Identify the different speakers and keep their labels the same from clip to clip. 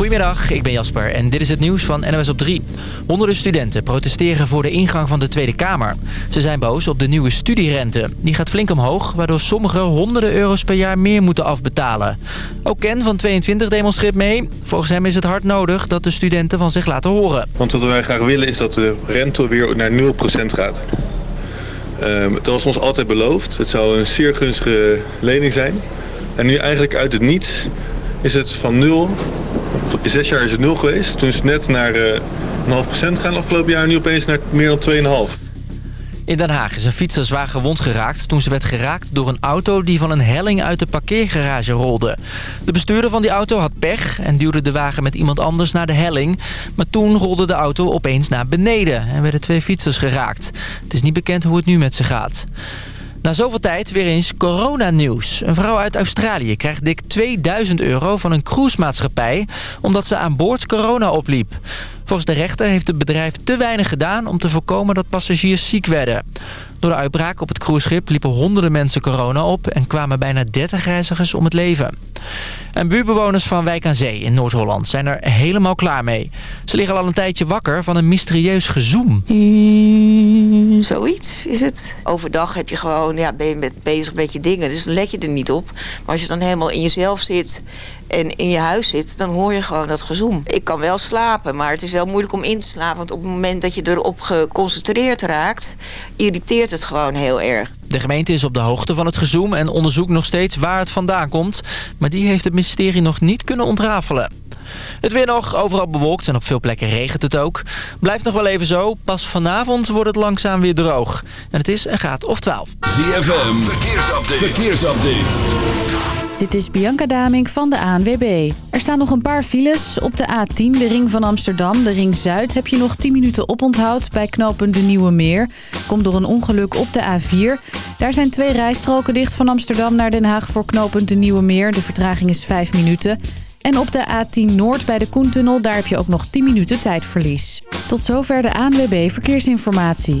Speaker 1: Goedemiddag, ik ben Jasper en dit is het nieuws van NOS op 3. Honderden studenten protesteren voor de ingang van de Tweede Kamer. Ze zijn boos op de nieuwe studierente. Die gaat flink omhoog, waardoor sommigen honderden euro's per jaar meer moeten afbetalen. Ook Ken van 22 demonstreert mee. Volgens hem is het hard nodig dat de studenten van zich laten horen.
Speaker 2: Want wat wij graag willen is dat de rente weer naar 0% gaat. Um, dat was ons altijd beloofd. Het zou een zeer gunstige lening zijn. En nu eigenlijk uit het niets is het van 0 Zes jaar is het nul geweest. Toen is het net naar uh, een half procent gaan afgelopen jaar. Nu opeens naar meer dan 2,5.
Speaker 1: In Den Haag is een fietser zwaar gewond geraakt toen ze werd geraakt door een auto die van een helling uit de parkeergarage rolde. De bestuurder van die auto had pech en duwde de wagen met iemand anders naar de helling. Maar toen rolde de auto opeens naar beneden en werden twee fietsers geraakt. Het is niet bekend hoe het nu met ze gaat. Na zoveel tijd weer eens coronanieuws. Een vrouw uit Australië krijgt dik 2000 euro van een cruisemaatschappij... omdat ze aan boord corona opliep. Volgens de rechter heeft het bedrijf te weinig gedaan om te voorkomen dat passagiers ziek werden. Door de uitbraak op het cruiseschip liepen honderden mensen corona op... en kwamen bijna 30 reizigers om het leven. En buurbewoners van Wijk aan Zee in Noord-Holland zijn er helemaal klaar mee. Ze liggen al een tijdje wakker van een mysterieus gezoem.
Speaker 3: Mm, zoiets is het. Overdag heb je gewoon, ja, ben je met, bezig met je dingen, dus dan let je er niet op. Maar als je dan helemaal in jezelf zit en in je huis zit, dan hoor je gewoon dat gezoem. Ik kan wel slapen, maar het is wel moeilijk om in te slapen. Want op het moment dat je erop geconcentreerd raakt, irriteert het gewoon heel erg.
Speaker 1: De gemeente is op de hoogte van het gezoem en onderzoekt nog steeds waar het vandaan komt. Maar die heeft het ministerie nog niet kunnen ontrafelen. Het weer nog, overal bewolkt en op veel plekken regent het ook. Blijft nog wel even zo, pas vanavond wordt het langzaam weer droog. En het is een graad of 12.
Speaker 4: ZFM, verkeersupdate. verkeersupdate.
Speaker 5: Dit is Bianca Damink van de ANWB. Er staan nog een paar files. Op de A10, de ring van Amsterdam, de ring Zuid... heb je nog 10 minuten oponthoud bij knooppunt de Nieuwe Meer. Komt door een ongeluk op de A4. Daar zijn twee rijstroken dicht van Amsterdam naar Den Haag... voor knooppunt de Nieuwe Meer. De vertraging is 5 minuten. En op de A10 Noord bij de Koentunnel... daar heb je ook nog 10 minuten tijdverlies. Tot zover de ANWB Verkeersinformatie.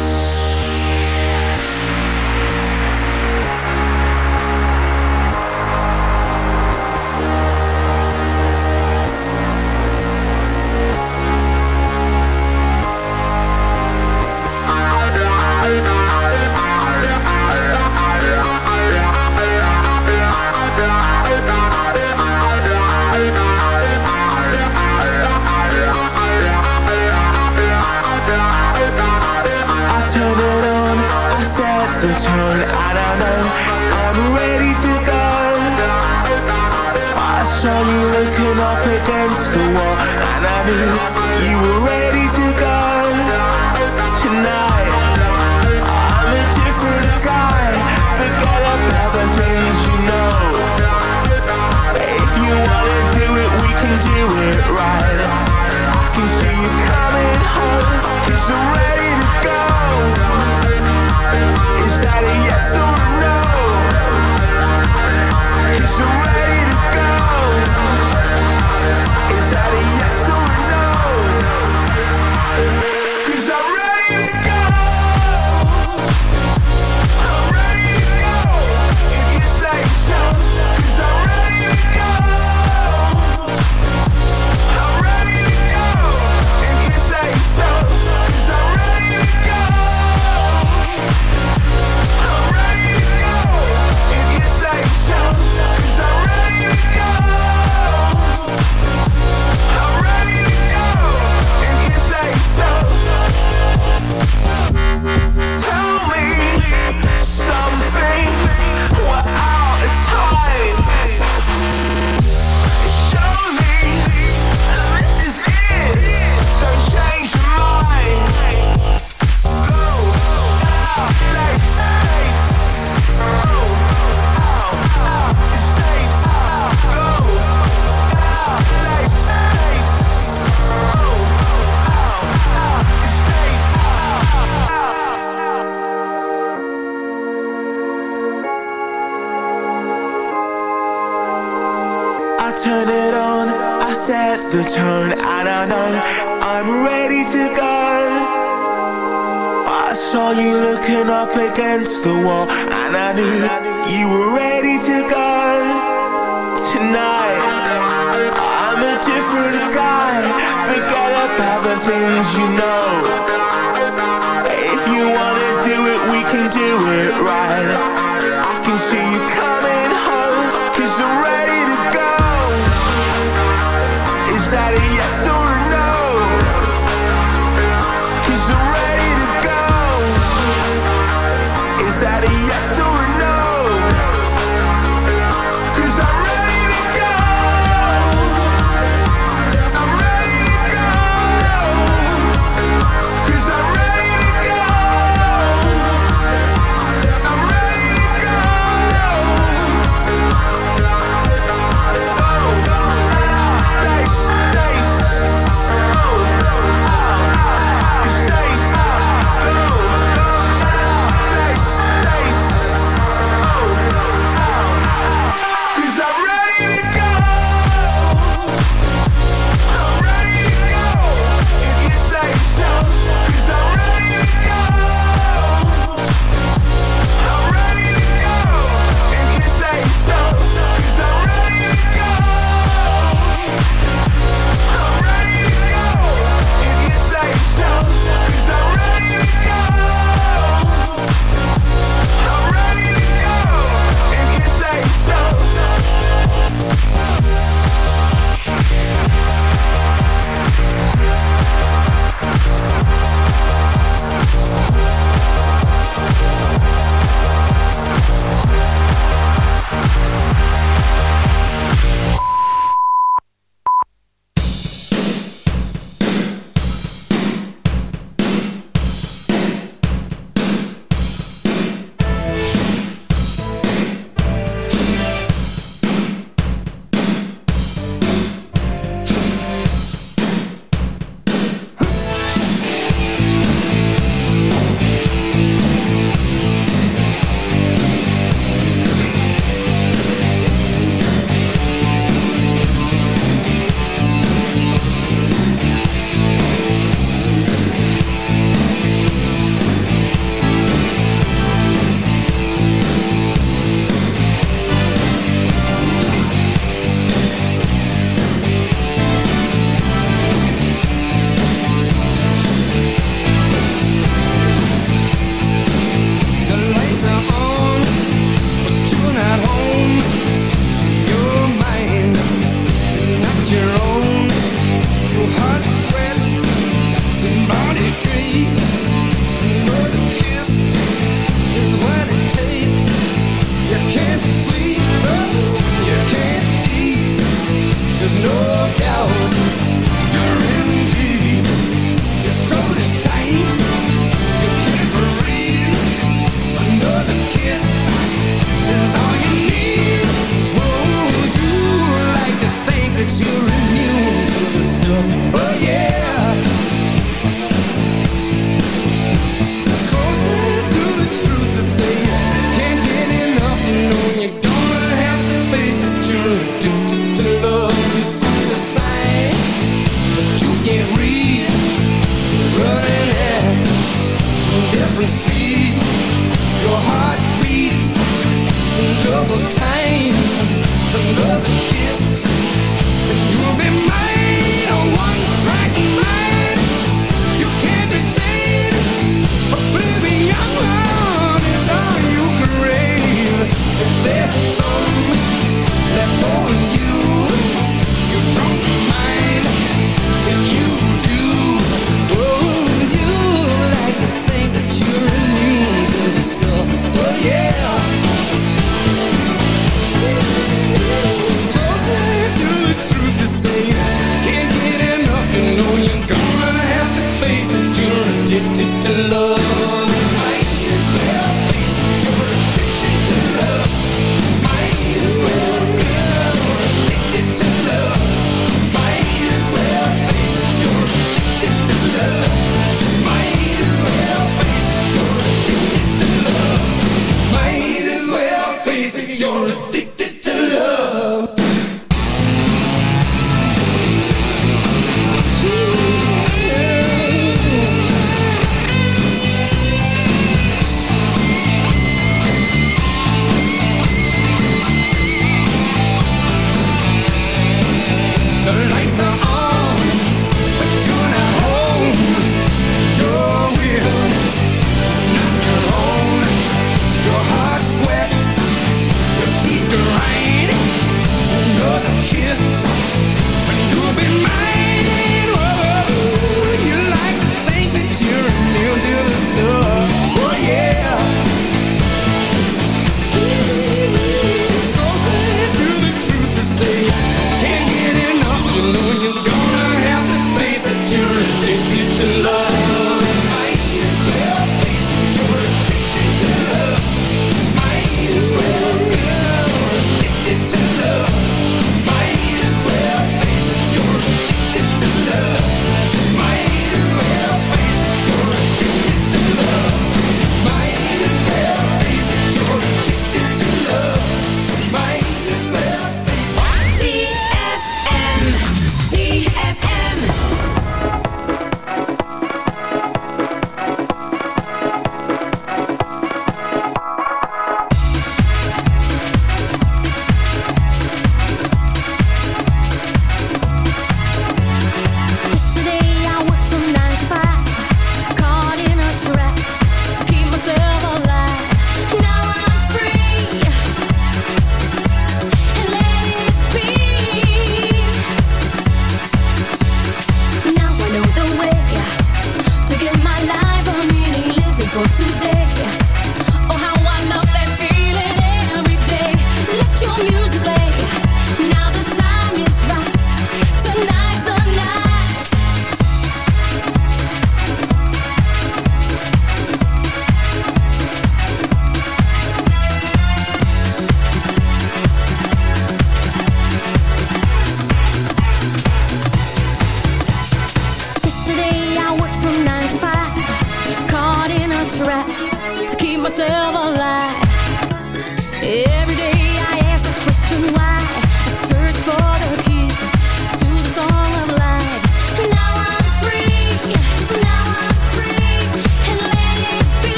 Speaker 6: leaning up against the wall, and I knew you were ready to go tonight. I'm a different guy. Forget about the things you know. If you wanna do it, we can do it right. I can see you coming home. Cause you're ready. against the wall. And I knew you were ready to go Tonight. I'm
Speaker 7: a different guy. Forget about the things you know.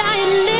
Speaker 7: Security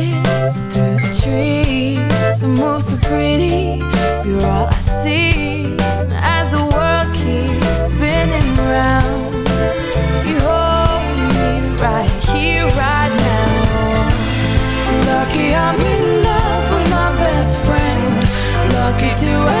Speaker 8: to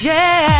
Speaker 7: Yeah.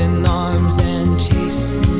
Speaker 7: In
Speaker 9: arms and
Speaker 10: chase